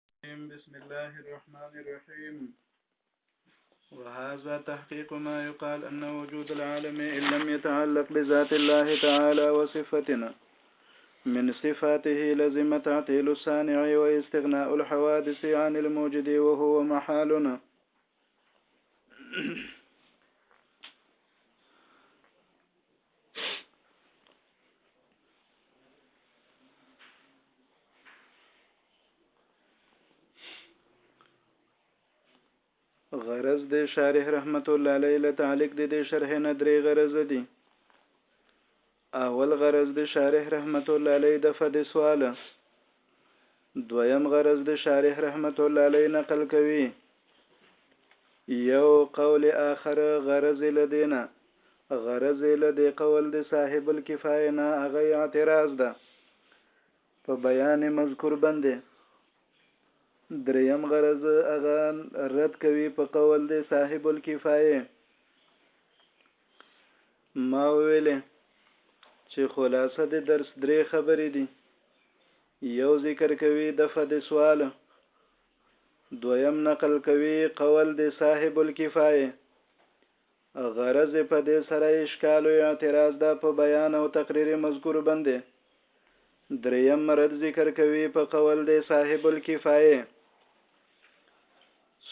الرجيم بسم الله الرحمن الرحيم وهذا تحقيق ما يقال أن وجود العالم إن لم يتعلق بذات الله تعالى وصفتنا من صفاته لزم تعطيل الصانع واستغناء الحوادث عن الموجد وهو محالنا غرض د شارح رحمت الله علیه له تعلق د دې شرح نه درې غرض دي اول غرض د شارح رحمت الله علیه دفع د سوال دویم غرض د شارح رحمت الله علیه نقل کوي یو قول آخر غرض لدینه غرض لدی قول د صاحب الکفایه نه هغه اعتراض ده په بیان مذکور باندې دریم غرض هغه رد کوي په قول د صاحب الکفایه ما وویلې چې خلاصه د درس درې خبرې دي، یو ذکر کوي دفع د سوال، دویم نقل کوي قول د صاحب الکفایه، غرض په دې سره اشکال او اعتراض ده په بیان او تقریر مذکور باندې، دریم رد ذکر کوي په قول د صاحب الکفایه.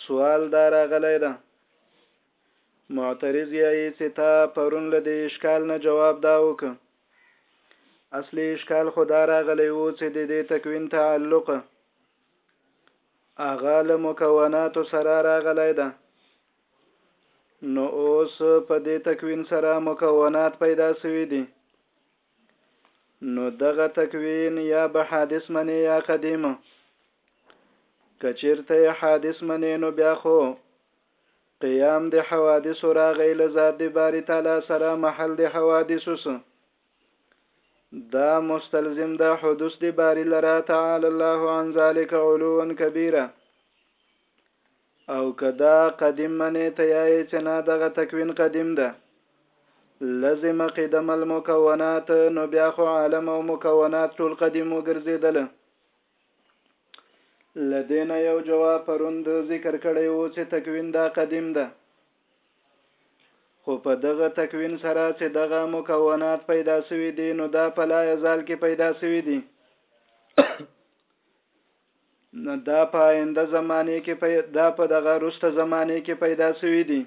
سوال دا راغلی ده. معترض یایی چې تا پرون له دې اشکال نه جواب دا وک اصلي اشکال خو دا راغلی وو چې د دې تکوین تعلق اغه له مکونات سره راغلی ده نو اوس په دې تکوین سره مکونات پیدا شوي دي نو دغه تکوین یا به حادث منی یا قدیم کچیرته حادث منی نو بیا خو قیام د حوادثو راغی له ذات د باری تعالی سره محل د حوادثو سه دا مستلزم دا حدوث د باری لرا تعالی الله عن ذلك علوا کبیره او کدا قدیم منه تیای چنا دغه تکوین قدیم ده لزم قدم المکونات نو بیا خو عالم او مکونات ټول قدیم وګرځیدل له دې نه یو جواب پروند ذکر کړی و چې تکوین دا قدیم ده خو په دغه تکوین سره چې دغه مکونات پیدا سوي دي نو دا په لا ازال کې پیدا سوي دي نه دا په آینده زمانه کې پیدا په دغه رسته زمانه کې پیدا سوي دي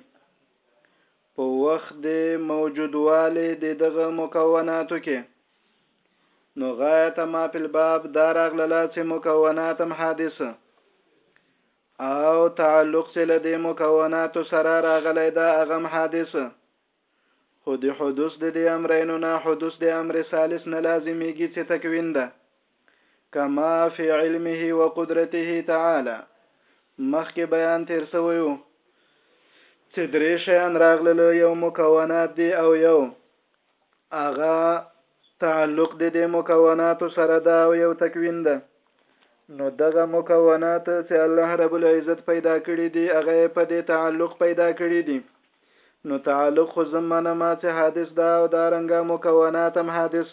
په وخت د موجودوالي د دغه مکوناتو کې نو غایت ما په الباب دا راغله چې مکوناتم حادث او تعلق چې له دې مکوناتو سره راغلی دا هغه حادث خو د حدوث د دې امرینو نه حدوث د امر ثالث نه لازمیږي چې تکوین ده کما فی علمه و قدرته تعالی مخکې بیان تیر سوی وو چې درې شیان راغلل یو مکونات دی او یو هغه تعلق د دې مکوناتو سره دا او یو تکوین ده نو دغه مکونات چې الله رب العزت پیدا کړی دی هغه په دې تعلق پیدا کړی دی نو تعلق خو زمانه ما چې حادث دا او دا رنګه مکونات هم حادث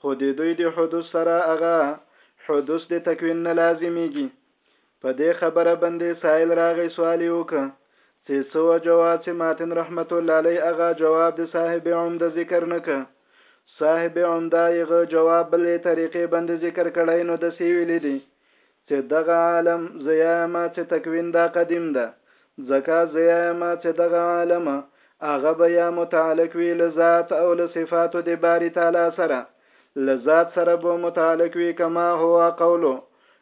خو د دوی د حدوث سره هغه حدوث د تکوین نه لازمیږي په دې خبره بندې سائل راغی سوال یې وکه چې څه وجه وه چې ماتن رحمت الله علی اغا جواب د صاحب عمده ذکر نه که صاحب عمده یې غه جواب بلې طریقې بندې ذکر کړی نو دسې ویلی دی چې دغه عالم زیایما چې تکوین دا قدیم ده ځکه زیایما چې دغه عالم هغه به یا متعلق وی له ذات او له صفاتو د باری تعالی سره له ذات سره به متعلق وي کما هو قولو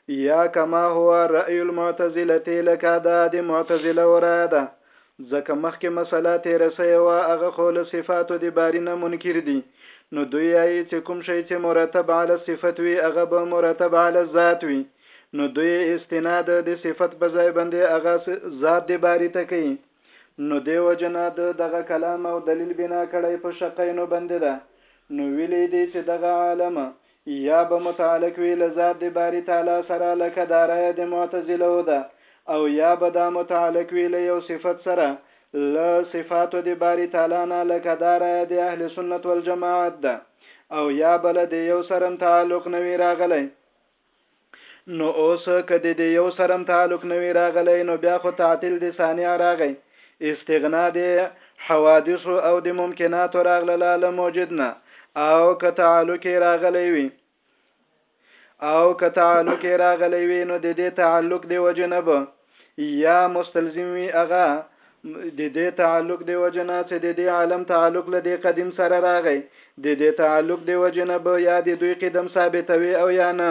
یا کما هو رأی المعتزله لکه دا د معتزله ورا ده ځکه مخکې مسله تیر سوی و هغه خو له صفاتو د باری نه منکر دي نو دوی یایي چې کوم شی چې مرتب علی صفت وي هغه به مرتب علی ذات وي نو دوی استناد د صفت په ځای باندې هغه ذات د باری ته کوي نو دې وجې نه ده دغه کلام او دلیل بنا کړی په شقینو بندې ده نو ویلی دی چې دغه عالم یا به متعلق وی له ذات د باری تعالی سره لکه دا رایه د معتزلو ده او یا به دا متعلق وی له یو صفت سره له صفاتو د باری تعالی نه لکه دا رایه د اهل سنت والجماعت ده او یا بل د یو سرم تعلق نوی راغلی نو اوس که دې دې یو سرم تعلق نه وي راغلی نو بیا خو تعطیل دې صانع راغی، استغنا دې حوادثو او دې ممکناتو راغلله له موجد نه او که تعلق یې راغلی وي او که تعلق یې راغلی وي نو دې دې تعلق دې وجنب یا مستلزم وي هغه د دې تعلق دی وجنه چې د دې عالم تعلق له دې قدیم سره راغی د دې تعلق دی وجنه به یا د دوی قدم ثابتوي او یا نه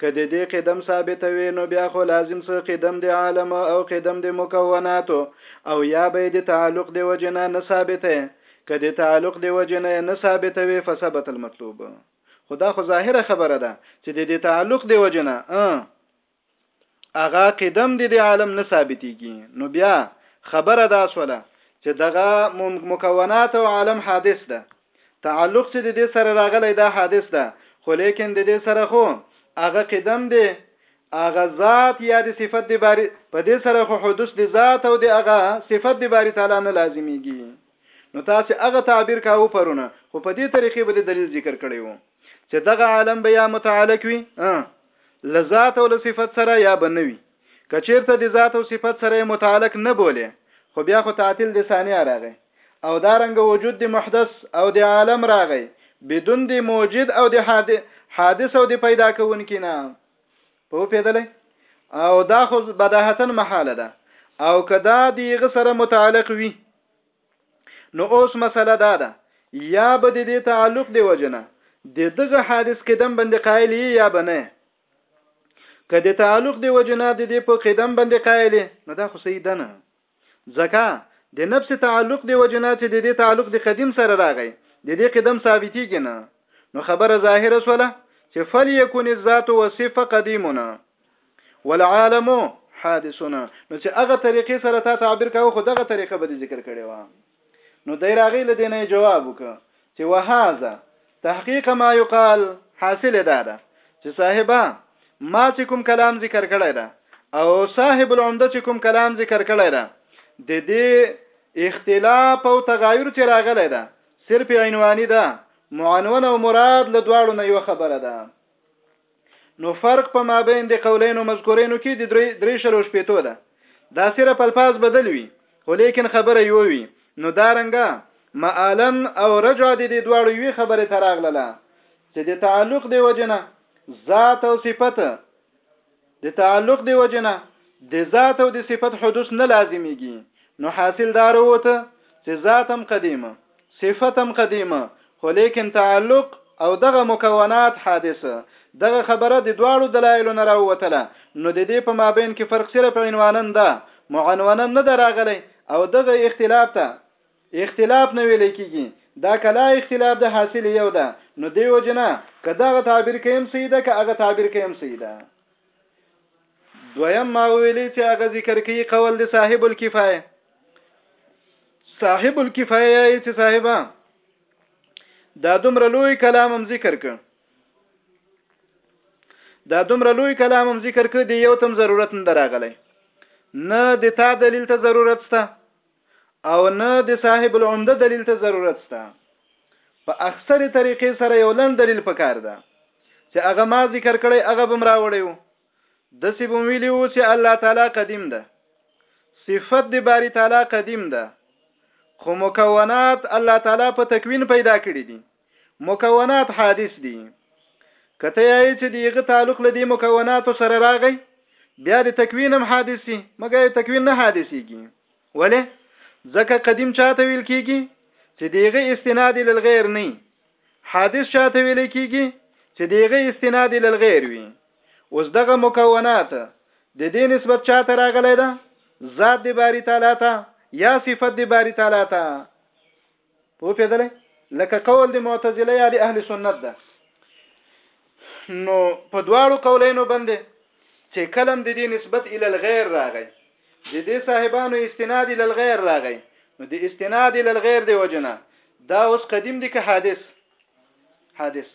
که د دې قدم ثابتوي نو بیا خو لازم څه قدم د عالم او قدم د مکوناتو او یا به د تعلق دی وجنه نه ثابته که د تعلق دی وجنه نه ثابتوي فثبت المطلوب خدا خو ظاهره خبره ده چې د دې تعلق دی وجنه هغه قدم دې د عالم نه ثابتېږي نو بیا خبره دا سوله چې دغه مکونات او عالم حادث ده تعلق چې د دې سره راغلی دا حادث ده خو لیکن د دې سره خو هغه قدم دی هغه ذات یا د صفت د باری په دې سره خو حدوث د ذات او د هغه صفت د باری تعالی نه لازمیږي نو تاسو هغه تعبیر کاوه پرونه خو په دې طریقې به د دلیل ذکر کړی وو چې دغه عالم به یا متعلق وي لذات او صفت سره یا بنوي کچیرته د ذات او صفت سره متعلق نه بوله خو بیا خو تعطیل د ثانیه راغی او دا رنګ وجود د محدث او د عالم راغی بدون د موجد او د حادث او د پیدا کوونکی نه په پیدلې او دا خو بداهتن محاله ده او کدا دیغه سره متعلق وي نو اوس مسله دا ده یا به د دې تعلق دی وجنه د دغه حادث قدم باندې قائل یا به نه که د تعلق دی وجنه د دې په قدم باندې قائل نو دا خو صحیح ده نه ځکه د نفس تعلق دی وجنه چې د دې تعلق د قدیم سره راغی د دې قدم ثابتېږي نه نو خبره ظاهره سوله چې فل یکون الذات وصف قدیمنا والعالم حادثنا نو چې هغه طریقې سره تا تعبیر کاوه خو دغه طریقه به ذکر کړي و نو دای راغی لدینه جواب وک چې وهذا تحقیق ما یقال حاصل ده ده چې صاحبہ ما چې کوم کلام ذکر کړی ده او صاحب العمده چې کوم کلام ذکر کړی ده د دې اختلاف او تغایر چې راغلی ده صرف عنواني ده معنون او مراد له دواړو نه یو خبره ده نو فرق په مابین د قولین و مذکورینو کې د درې درې شلو شپېتو ده دا صرف الفاظ بدل وي خو لیکن خبره یو وي نو دا رنګه معالم او رجع د دې دواړو یوې خبرې ته راغله چې د تعلق دی وجنه ذات او صفت د تعلق دی وجنه د ذات او د صفت حدوث نه لازمیږي نو حاصل دار وته چې ذاتم قدیمه صفتا قديمه خو ليکن تعلق او دغه مکونات حادث دغه خبره د دواړو دلائلو نه راووتله نو د دې په مابين کې فرق صرف عنوانا ده معنونا نه ده راغلی او دغه اختلاف ته اختلاف نه ويل کېږي دا کلا اختلاف ده حاصل يو ده نو دې وجې نه که دغه تعبير کيم صحيح ده که هغه تعبير کيم صحيح ده دویم ما ویلی چې هغه ذکر کوي قول د صاحب الکفایه صاحب الکفایه چې صاحبہ دا دومره لوی کلام هم ذکر کړ دا دومره لوی کلام هم ذکر کړ دی یو تم ضرورت نه دراغلی نه د تا دلیل ته ضرورت سته او نه د صاحب العمده دلیل ته ضرورت سته په اکثره طریقې سره یو لن دلیل پکار ده چې هغه ما ذکر کړی هغه بم راوړیو دسی بم ویلی وو چې الله تعالی قدیم ده صفت دی باری تعالی قدیم ده خو مکونات الله تعالی په تکوین پیدا کړی دي مکونات حادث دي کته یې چې دیغه تعلق لدی مکونات سره راغی بیا د تکوین هم حادثي مګر تکوین نه حادثيږي ولې؟ ځکه قدیم چاته ویل کیږي چې دیغه استناد للغیر نه حادث چاته ویل کیږي چې دیغه استناد للغیر وي اوس دغه مکونات د دې نسبت چاته راغلی ده ذات دی باری تعالی ته یا صفت دی باری تعالی ته پوپېدلې لکه قول د معتزله یا د اهل سنت ده نو په دواړو قولینو باندې چې کلم د دې نسبت ال الغیر راغی د دې صاحبانو استناد ال الغیر راغی نو د استناد ال الغیر دی وجنه دا اوس قدیم دی که حادث حادث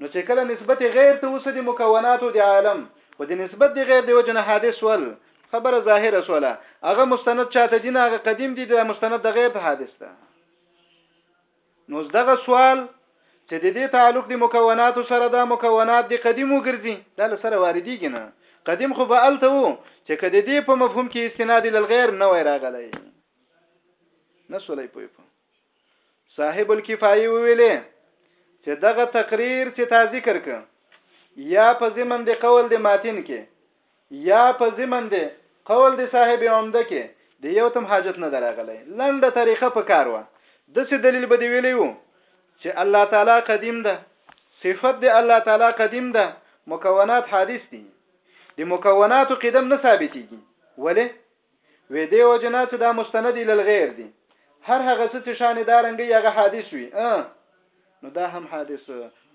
نو چې کله نسبت غیر ته وسه د مکوناتو د عالم خو د نسبت د غیر دی وجنه حادث ول خبره ظاهره سوله هغه مستند چاته دین هغه قدیم دی د مستند د غیر ته حادث ده نو دغه سوال چې د دې تعلق د مکوناتو سره دا مکونات د قدیمو ګرځي دا لسره واردېږي نه قدیم خو به الته وو چې کده دې په مفهوم کې استناد لغیر نه وای راغلی نه سولې پوي په صاحب الکفایه ویلې چې دغه تقریر چې تا ذکر ک یا په زمن د قول د ماتین کې یا په زمن د قول د صاحب عمده کې د یو تم حاجت نه دراغلی لنډه طریقه په کار و د څه دلیل به دی ویلی وو چې الله تعالی قدیم ده صفت د الله تعالی قدیم ده مکونات حادث دي د مکوناتو قدم نه ثابتېږي ولې وې دې وجنا چې دا مستند للغیر دي هر هغه څه چې شان دا رنګي هغه حادث وي ا نو دا هم حادث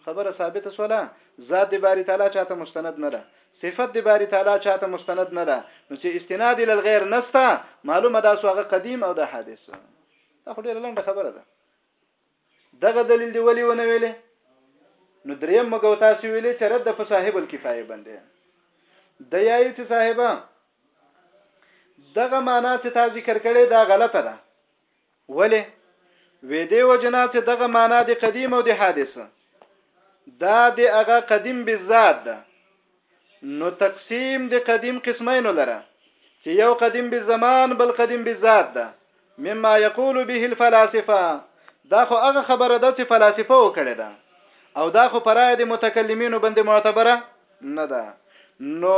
خبره ثابته سوله ذات د باری تعالی چاته مستند نه ده صفت د باری تعالی چاته مستند نه ده نو چې استناد ال غیر نستا معلومه ده سوغه قدیم او د حادث دا خو ډیره لنډه خبره ده دغه دلیل دی ولی ونه ویلې نو دریم مګو تاسو ویلې چې رد په صاحب الکفایه باندې د یای چې صاحبہ دغه معنا چې تا ذکر کړې دا غلطه ده ولی وې دې وجنا چې دغه معنا د قدیم او د حادثه دا د هغه قدیم بالذات ده نو تقسیم د قدیم قسمینو لره چې یو قدیم بالزمان بل قدیم بالذات ده مما یقول به الفلاسفه دا خو هغه خبره ده چې فلسفه وکړه ده او دا خو پرای د متکلمینو بند معتبره نه ده نو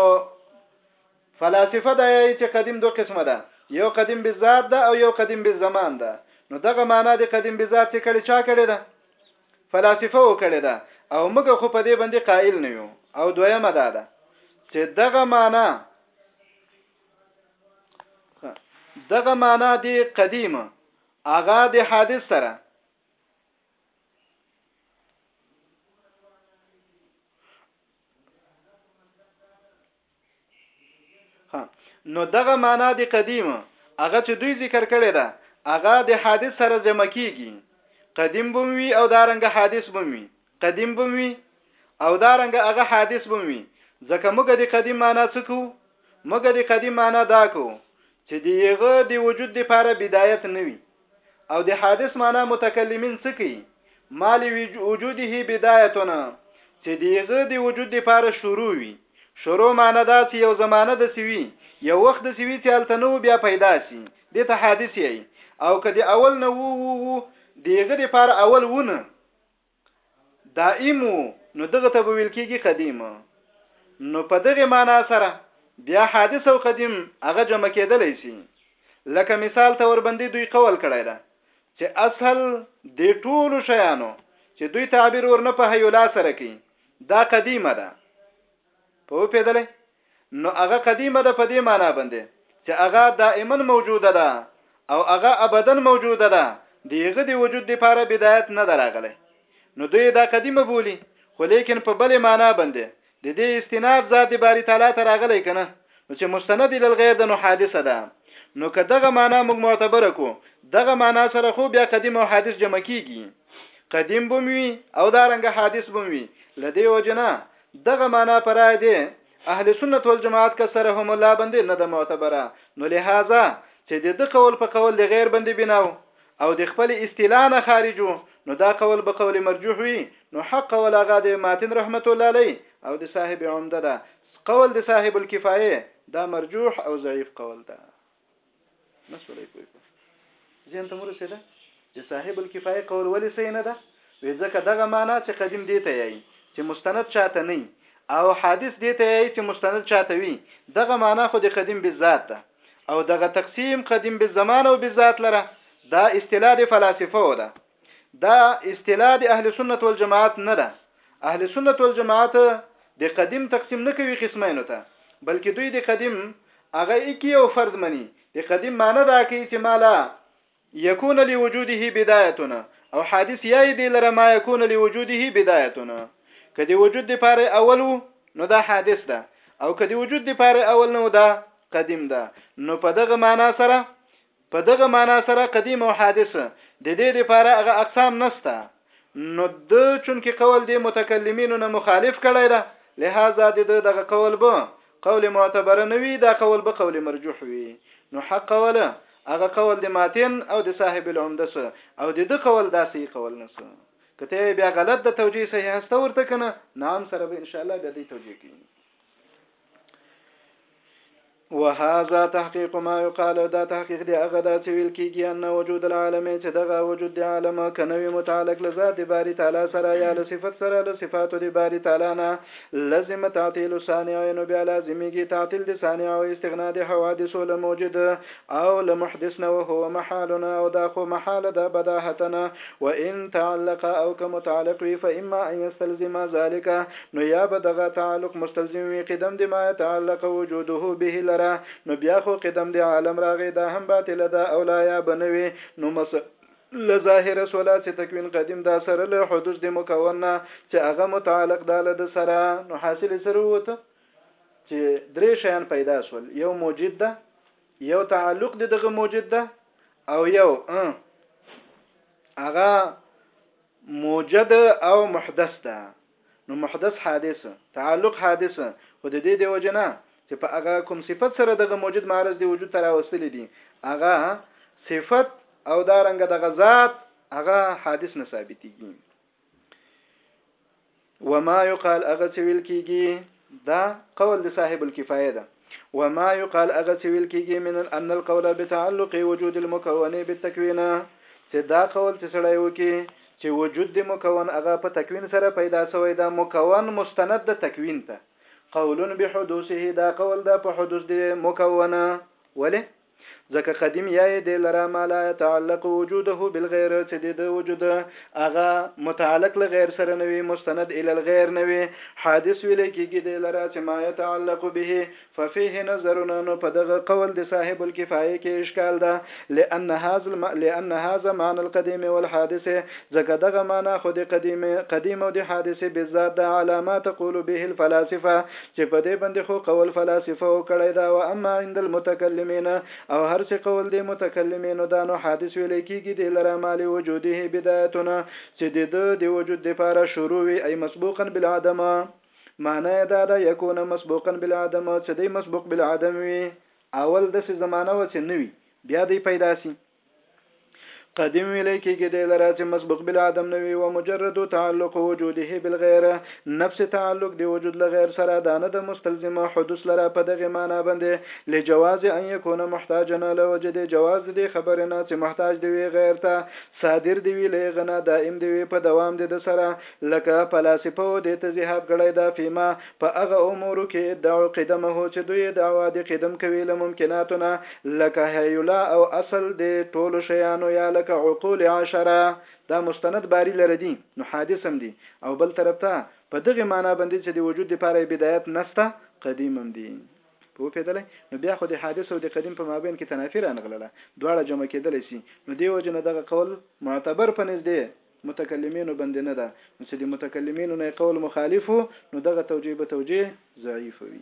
فلاسفه دا یایی چه قدیم دو قسمه ده یو قدیم بالذات ده او یو قدیم بالزمان ده نو دغه معنا دی قدیم بالذات چه کړی چا کړی ده فلاسفه و کړی ده او موږ خو په دې باندې قائل نه یو او دویمه دا ده چې دغه معنا دغه معنا دی قدیمه اغا د حادث سره ها نو دغه معنا د قدیم هغه چې دوی ذکر کړی ده هغه د حادث سره جمع کیږي قدیم بوم وی او دارنګ حادث بوم وی قدیم بوم وی او دارنګ هغه حادث بوم وی ځکه موږ د قدیم معنا څه کو موږ د قدیم معنا دا کو چې دیغه د وجود لپاره بدایت نه وي او د حادث معنا متکلمین څه کوي مال وجوده بدايتنا چې دیغه د وجود لپاره شروع وي شروع معنی دا چې یو زمانه د سوي یو وخت د سوي چې الته نو بیا پیدا سي د ته حادث یي او کدی اول نه وو وو دیغه لپاره اول ونه دائم وو نو دغه ته به ویل کېږي قدیم. نو په دغې مانا سره بیا حادث او قدیم هغه جمع کېدلی شي. لکه مثال طور بندي دوی قول کړی ده چې اصل دې ټولو شیانو چې دوی تعبیر ورنه په هیولا سره کوي دا قدیمه ده. پوپېدلی نو هغه قديمه ده په دې مانا باندې چې هغه دائماً موجوده ده او هغه ابداً موجوده ده د هغه د وجود لپاره بدايت نه ده راغلی نو دوی دا قديمه بولي خو ليکن په بلې مانا باندې د دې استناد ذات باري تعالی ته راغلی که نه نو چې مستند للغير ده نو حادثه ده نو که دغه مانا موږ معتبره کو دغه مانا سره خو بیا قدیم او حادث جمع کیږي قدیم بوم وي او دا رنګ حادث بوم وي لدی وجنه دغه معنا پر رائے دی اهل سنت والجماعت که سره هم لا بندې نه ده معتبره نو لهذا چې د د قول په قول د غیر بندې بناو او د خپل استیلا نه خارجو نو دا قول به قول مرجوح وي نو حق قول هغه د ماتن رحمت الله علی او د صاحب عمده ده قول د صاحب الكفایه دا مرجوح او ضعیف قول ده مسولې کوي ځین ته مور سره چې صاحب الکفایه قول ولې صحیح نه ده وې ځکه دغه معنا چې قدیم دی ته یي چې مستند چاته نه او حادث دی ته یي چې مستند چاته وي دغه معنا خو د قدیم بالذات ده او دغه تقسیم قدیم بالزمان او بالذات لره دا اصطلاح د فلسفه ده دا اصطلاح د اهل سنت والجماعت نه ده اهل سنت والجماعت د قدیم تقسیم نه کوي قسمینو ته بلکې دوی د قدیم هغه اکی او فرد مني د قدیم معنی دا کوي چې مالا یکون لوجوده بدايتنا او حادث یای دی لره ما یکون لوجوده بدايتنا کدی وجود د پاره اول نو دا حادث ده او کدی وجود د پاره اول نو دا قدیم ده نو په دغه معنا سره په دغه مانا سره قدیم او حادث د دې لپاره هغه اقسام نسته نو د چونکه قول دې متکلمینو نه مخالف کړی ده لهذا د دغه قول به قول معتبر نه وي دا قول به قول مرجوح وي نو حق قول هغه قول د ماتن او د صاحب العمده سه او د د قول داسې قول نه سه کته بیا غلط د توجیه صحیح است ورته کنه نعم سره به ان شاء الله به دې توجیه کوي وهذا تحقیق ما یقال دا تحقیق دی هغه دا چې ویل کېږي ان وجود العالم چې دغه وجود د عالم که نه وي متعلق له ذات د باري تعالی سره یا له صفت سره له صفاتو د باري تعالی نه لزم تعطیل الصانع نو بیا لازمیږي تعطیل د صانع او استغنا د حوادثو له موجد او له محدث نه وهو محالنا او دا خو محاله ده بداهتنه وان تعلق او که متعلق وي فاما ان یستلزم ذلک نو یا به دغه تعلق مستلزم وي قدم د ما تعلق وجوده به لره نو بیا خو قدم د عالم راغی دا هم باطله ده او لا یا به نه وي نو مس له ظاهره سوله چې تکوین قدیم دا سره له حدوث د مکون نه چې هغه متعلق دا له د سره نو حاصل سره وته چې درې شیان پیدا سول یو موجد ده یو تعلق د دغه موجد ده او یو هغه موجد او محدث ده نو محدث حادث تعلق حادث خو د دې د وجنه چې په هغه کوم صفت سره دغه موجود معرض دی وجود تر اوستل دي هغه صفت او دا رنګ د غزاد هغه حادث نه ثابتيږي وما يقال اغه سویل کیږي دا قول د صاحب الکفایه ده وما يقال هغه څه ویل کېږي من ان القول بتعلق وجود المکون بالتکوین چې دا قول چې سړی وکي چې وجود د مکون هغه په تکوین سره پیدا شوی دا مکون مستند د تکوین ته قول بحدوثه دا قول ده په حدوث د مکونه ولې ځکه قدیم یا یې دې لره ما لا یتعلق وجوده بالغیر چې دې ده وجود هغه متعلق له غیر سره نه وي مستند الی الغیر نه وي حادث ویل کېږي دې لره چې ما یتعلق به ففیه نظر نو په دغه قول د صاحب الکفایه کې اشکال ده لأن هذا الم... لأن هذا معنی القدیم والحادث ځکه دغه معنا خو د قدیم قدیم او د حادث بالذات ده علامه تقول به الفلاسفه چې په دې بندې خو قول فلاسفه و کړی ده و اما عند المتکلمین او هر چې قول دې متکلمینو ده نو حادث ویلې کیږي دې لره ما لوجوده بدایتونه چې د ده د وجود د پاره شروع وي ای مسبوقا بالعدم معنی یې دا ده یکون مسبوقا بالعدم چې دی مسبوق بالعدم وي اول داسې زمانه وه چې نه وي بیا دی پیدا سي. قدیم ویل کېږي دی لره چې مسبوق بل عدم نه وي و مجرد تعلق وجوده بالغیر نفس تعلق دی وجود له غیر سره دا نه د مستلزمه حدوث لره په دغه معنا باندې لجواز ان یکون محتاجا له وجه دی جواز دی خبر نه چې محتاج دی وی غیر ته صادر دی وی له غنا دائم دی وی په دوام دی د سره لکه فلاسفه او د تذهاب غړی دا فيما په هغه امورو کې ادعو قدمه چې دوی یې دعوا د قدم کوي له ممکناتو نه لکه هیولا او اصل د ټولو شیانو یا لکه عقول عشره دا مستند باری لره دي نو حادث هم دي او بل طرف ته په دغې مانا بندي چې د وجود لپاره یې بدایت نسته قدیم هم دي پوهېدلی نو بیا خو د حادث او د قدیم په مابین کې تنافي رانغلله دواړه جمع کېدلی سي نو دې وجې نه دغه قول معتبر په نزد متکلمینو بندې نه ده نو چې د متکلمینو نه یې قول مخالف وو نو دغه توجیه به توجیه ضعیفه وي.